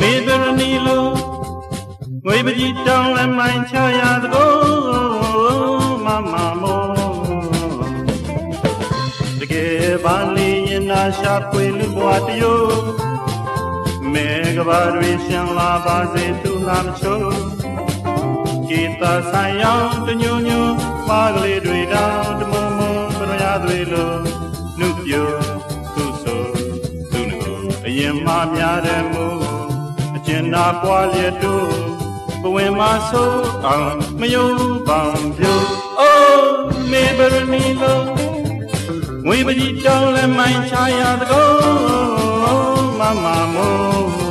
မေတရဏီလိုငွေပကြီးတောင်းလဲမိုင်းချရသကိုမမမောတကယ်ပါလေရင်နာရှာဖွေလူဘဝတယောမေကဘာတွေရှင်လာပါစေသူလာမချိုး ကြည်သာဆိုင်ရောက်တညွညွပါကလေးတွေတောင်းတမုံမုံပရရတွေလိုနှုတ်ပြသူဆိုသူငိုအရင်မှများတယ်မူအကျဉ်းနာပွားလျက်တို့ဘဝင်မဆိုးအောင်မယုံပေါင်ပြိုအိုးမေဘရနီလိုငွေပကြီးတောင်းလဲမိုင်းချရသကောမမမိုး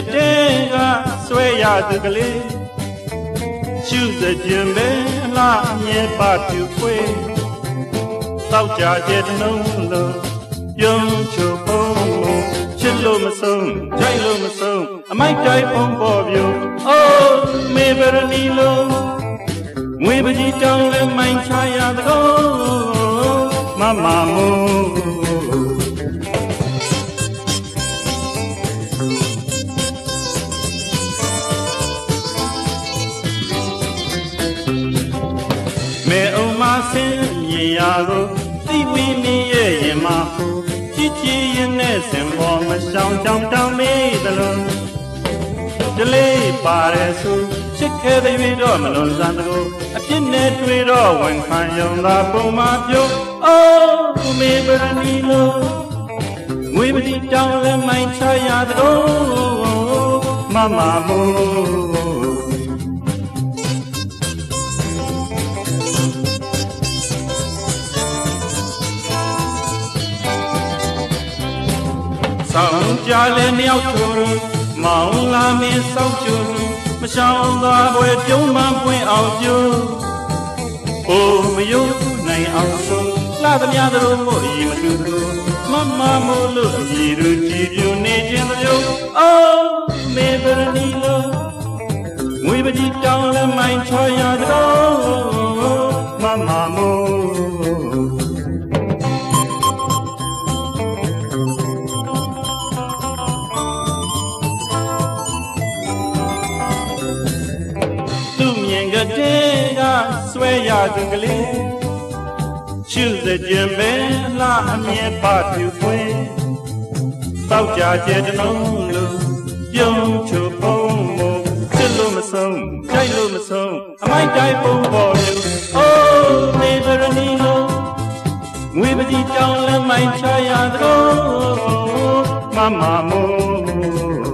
မြင်ကတဲ့ကဆွဲရသူကလေးရှုစကြင်ပဲအလားအမြဲပါပြူခွေတောက်ကြကျတဲ့နှုံးလို့ပြုံးချိုပုံချစ်လို့မဆုံးကြိုက်လို့မဆုံးအမိုက်တိုင်းပုံပေါ်ပြူအိုးမေဘရနီလိုငွေပကြီးတောင်းလဲမိုင်းချရသကောမမမိုးမေ ရင်ရာကိုသိဝီမင်းရဲ့ရင်မကြည်ကြည်ရင်နဲ့စင်ပေါ်မရှောင်ကြောင်တောင်းမေးသလိုဒလေးပါရဲဆိုချစ်ခဲ့တဲ့၍တော့မလွန်စမ်းတကူအပြစ်နဲ့တွေ့တော့ဝန်ခံယုံသာပုံမပြုံးအိုးမေပရဏီလိုငွေပတိတောင်းလဲမိုင်းချရသလိုမမမိုး ဆောင်ကြလဲမြောက်ချိုးမောင်လာမင်းစောက်ချိုးမရှောင်သာပွဲပြုံးမှပွင့်အောင်ကျိုးအိုမယုံနိုင်အောင်ဆိုလာသမျှတို့မို့ဤမတူသူမမမို့လို့အည်တို့ကြည်ပြူနေခြင်းတို့အိုးမေဘရနီလိုငွေပကြီးတောင်းလဲမိုင်းချရတော့မမမို့ တဲ့ကဆွဲရသူကလေးရှုစကြင်ပဲလာအမြဲပါပြူခွေတောက်ကြကျတဲ့နှလုံးလိုပြုံးချပုံမချစ်လို့မဆုံးကြိုက်လို့မဆုံးအမိုက်တိုင်းပုံပေါ်လူအိုးမေဘရနီလိုငွေပကြီးတောင်းလဲမိုင်းချရသလိုမမမို